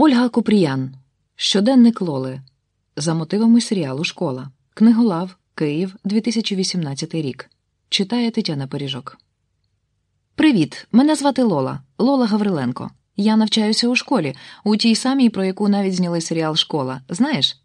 Ольга Купріян. Щоденник Лоли. За мотивами серіалу Школа. Книголав. Київ, 2018 рік. Читає Тетяна Поріжок. Привіт. Мене звати Лола. Лола Гавриленко. Я навчаюся у школі, у тій самій, про яку навіть зняли серіал Школа. Знаєш?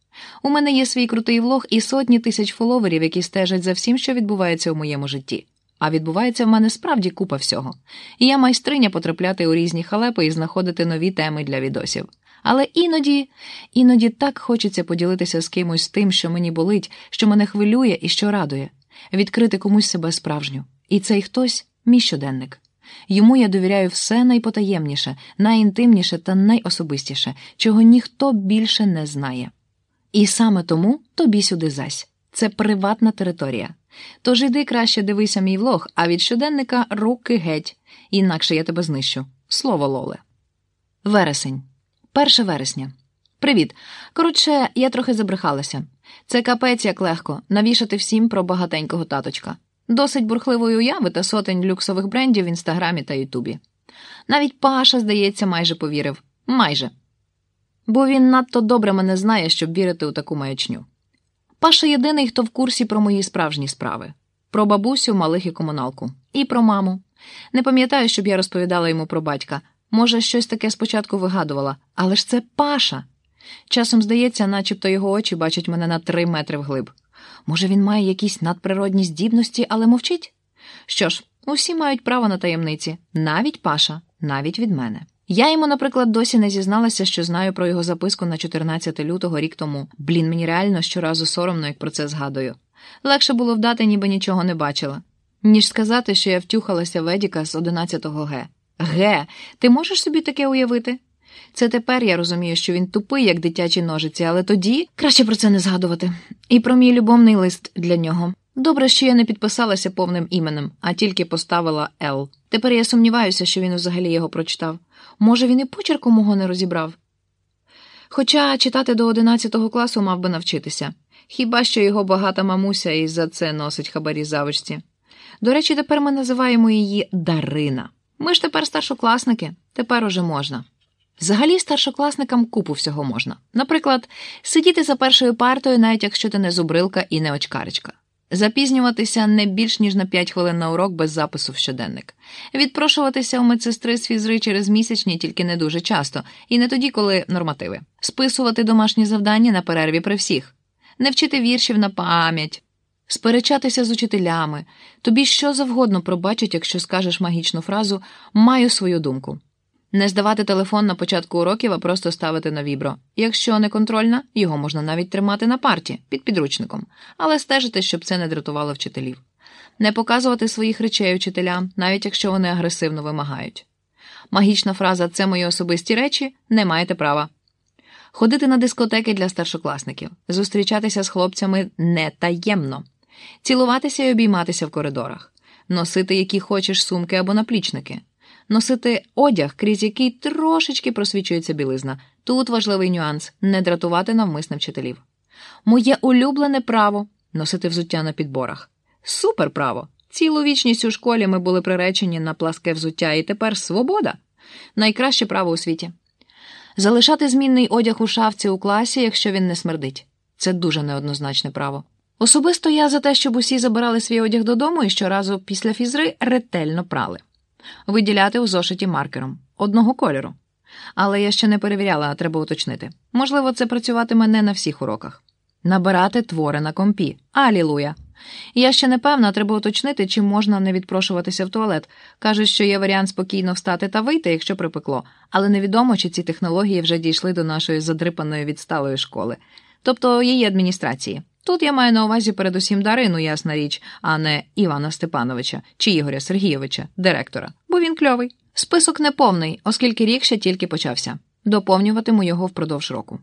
У мене є свій крутий влог і сотні тисяч фоловерів, які стежать за всім, що відбувається у моєму житті. А відбувається в мене справді купа всього. І я майстриня потрапляти у різні халепи і знаходити нові теми для відосів. Але іноді, іноді так хочеться поділитися з кимось тим, що мені болить, що мене хвилює і що радує, відкрити комусь себе справжню. І цей хтось мій щоденник. Йому я довіряю все найпотаємніше, найінтимніше та найособистіше, чого ніхто більше не знає. І саме тому тобі сюди зась. Це приватна територія. Тож іди краще дивися мій влог, а від щоденника руки геть, інакше я тебе знищу. Слово Лоле. Вересень. 1 вересня. Привіт. Коротше, я трохи забрехалася. Це капець як легко навішати всім про багатенького таточка. Досить бурхливої уяви та сотень люксових брендів в інстаграмі та Ютубі. Навіть Паша, здається, майже повірив. Майже. Бо він надто добре мене знає, щоб вірити у таку маячню. Паша єдиний, хто в курсі про мої справжні справи: про бабусю, малих і комуналку, і про маму. Не пам'ятаю, щоб я розповідала йому про батька. Може, щось таке спочатку вигадувала, але ж це Паша. Часом здається, начебто його очі бачать мене на три метри вглиб. Може, він має якісь надприродні здібності, але мовчить? Що ж, усі мають право на таємниці, навіть Паша, навіть від мене. Я йому, наприклад, досі не зізналася, що знаю про його записку на 14 лютого рік тому. Блін, мені реально щоразу соромно, як про це згадую. Легше було вдати, ніби нічого не бачила, ніж сказати, що я втюхалася в Едіка з 11-го Г. Ге, ти можеш собі таке уявити? Це тепер я розумію, що він тупий, як дитячі ножиці, але тоді краще про це не згадувати. І про мій любовний лист для нього. Добре, що я не підписалася повним іменем, а тільки поставила Л. Тепер я сумніваюся, що він взагалі його прочитав. Може, він і почерку мого не розібрав. Хоча читати до 11 класу мав би навчитися. Хіба що його багата мамуся і за це носить хабарі завочці. До речі, тепер ми називаємо її Дарина. Ми ж тепер старшокласники, тепер уже можна. Взагалі, старшокласникам купу всього можна. Наприклад, сидіти за першою партою, навіть якщо ти не зубрилка і не очкаричка. Запізнюватися не більш ніж на 5 хвилин на урок без запису в щоденник, відпрошуватися у медсестри з фізри через місячні, тільки не дуже часто, і не тоді, коли нормативи, списувати домашні завдання на перерві при всіх, не вчити віршів на пам'ять, сперечатися з учителями. Тобі що завгодно пробачать, якщо скажеш магічну фразу Маю свою думку. Не здавати телефон на початку уроків, а просто ставити на вібро. Якщо не контрольна, його можна навіть тримати на парті під підручником, але стежити, щоб це не дратувало вчителів. Не показувати своїх речей учителям, навіть якщо вони агресивно вимагають. Магічна фраза це мої особисті речі не маєте права. Ходити на дискотеки для старшокласників, зустрічатися з хлопцями не таємно, цілуватися і обійматися в коридорах, носити які хочеш сумки або наплічники носити одяг, крізь який трошечки просвічується білизна. Тут важливий нюанс не дратувати навмисне вчителів. Моє улюблене право носити взуття на підборах. Супер право! Цілу вічність у школі ми були приречені на пласке взуття, і тепер свобода найкраще право у світі. Залишати змінний одяг у шафці у класі, якщо він не смердить. Це дуже неоднозначне право. Особисто я за те, щоб усі забирали свій одяг додому і щоразу після фізри ретельно прали виділяти у зошиті маркером одного кольору. Але я ще не перевіряла, а треба уточнити. Можливо, це працюватиме не на всіх уроках. Набирати твори на компі. Алілуя! Я ще не певна, треба уточнити, чи можна не відпрошуватися в туалет. Кажуть, що є варіант спокійно встати та вийти, якщо припекло, але невідомо, чи ці технології вже дійшли до нашої задрипаної відсталої школи, тобто її адміністрації. Тут я маю на увазі передусім Дарину, ясна річ, а не Івана Степановича чи Ігоря Сергійовича, директора, бо він кльовий. Список неповний, оскільки рік ще тільки почався. Доповнюватиму його впродовж року.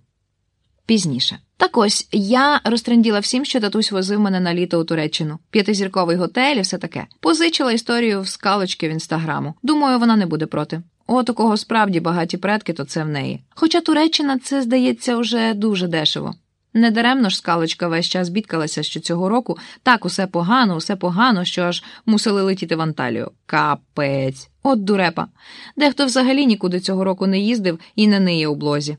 Пізніше. Так ось я розтренділа всім, що татусь возив мене на літо у Туреччину, п'ятизірковий готель і все таке. Позичила історію в скалочки в інстаграму. Думаю, вона не буде проти. От у кого справді багаті предки, то це в неї. Хоча Туреччина це здається вже дуже дешево. Недаремно ж скалочка весь час бідкалася, що цього року так усе погано, усе погано, що аж мусили летіти в Анталію. Капець, от дурепа. Дехто взагалі нікуди цього року не їздив і не ниє у блозі.